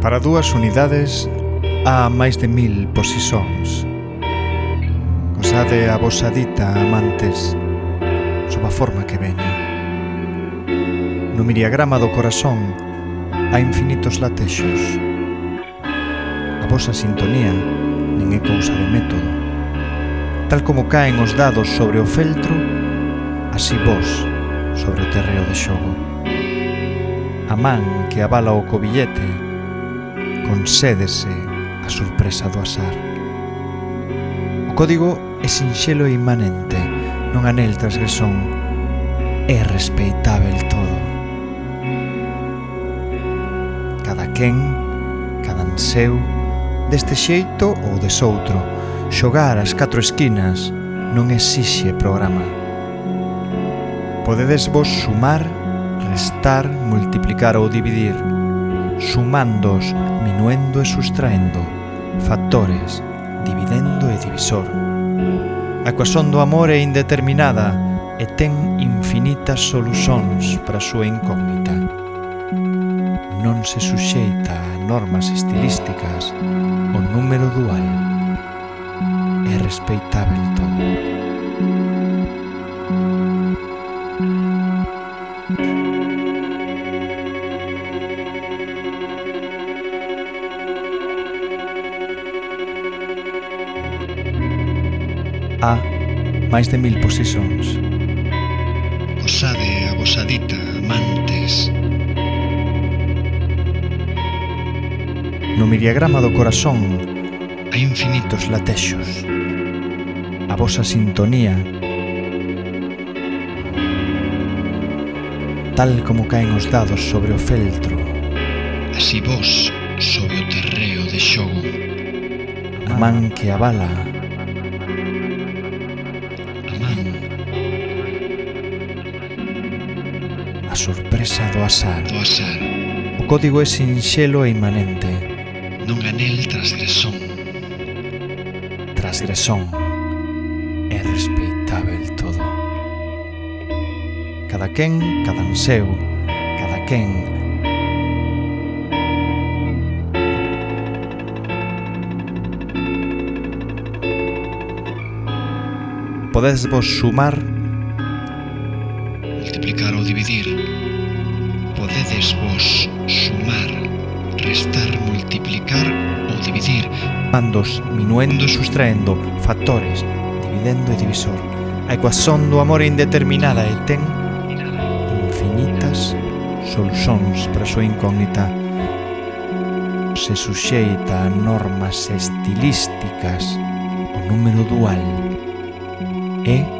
Para dúas unidades há máis de mil posisóns. Cosade a vosa dita, amantes, sob a forma que veña. No miriagrama do corazón a infinitos latexos. A vosa sintonía nin é cousa de método. Tal como caen os dados sobre o feltro, así vos sobre o terreo de xogo. A man que abala o cobillete concédese a sorpresa do azar. O código é sinxelo e imanente, non anel transgresón, é respeitável todo. Cada quen, cada anseu, deste xeito ou desoutro, xogar as catro esquinas non exixe programa. Podedes vos sumar, restar, multiplicar ou dividir, sumandos, minuendo e sustraendo, factores, dividendo e divisor. A coazón do amor é indeterminada e ten infinitas solucións para a súa incógnita. Non se suxeita a normas estilísticas o número dual. É respeitável todo. thank you a máis de mil posesións. Osade, vosadita, amantes... No miriagrama do corazón hai infinitos latexos. A vosa sintonía tal como caen os dados sobre o feltro. Así vos sobre o terreo de xogo. A man que a bala a sorpresa do azar. Do azar. O código é sinxelo e imanente. Non anel transgresón. Transgresón. É respeitável todo. Cada quen, cada un seu, cada quen, Podes vos sumar multiplicar ou dividir. Podedes vos sumar, restar, multiplicar ou dividir. Mandos, minuendo e sustraendo, factores, dividendo e divisor. A ecuación do amor é indeterminada e ten infinitas solucións para a súa incógnita se suxeita a normas estilísticas o número dual é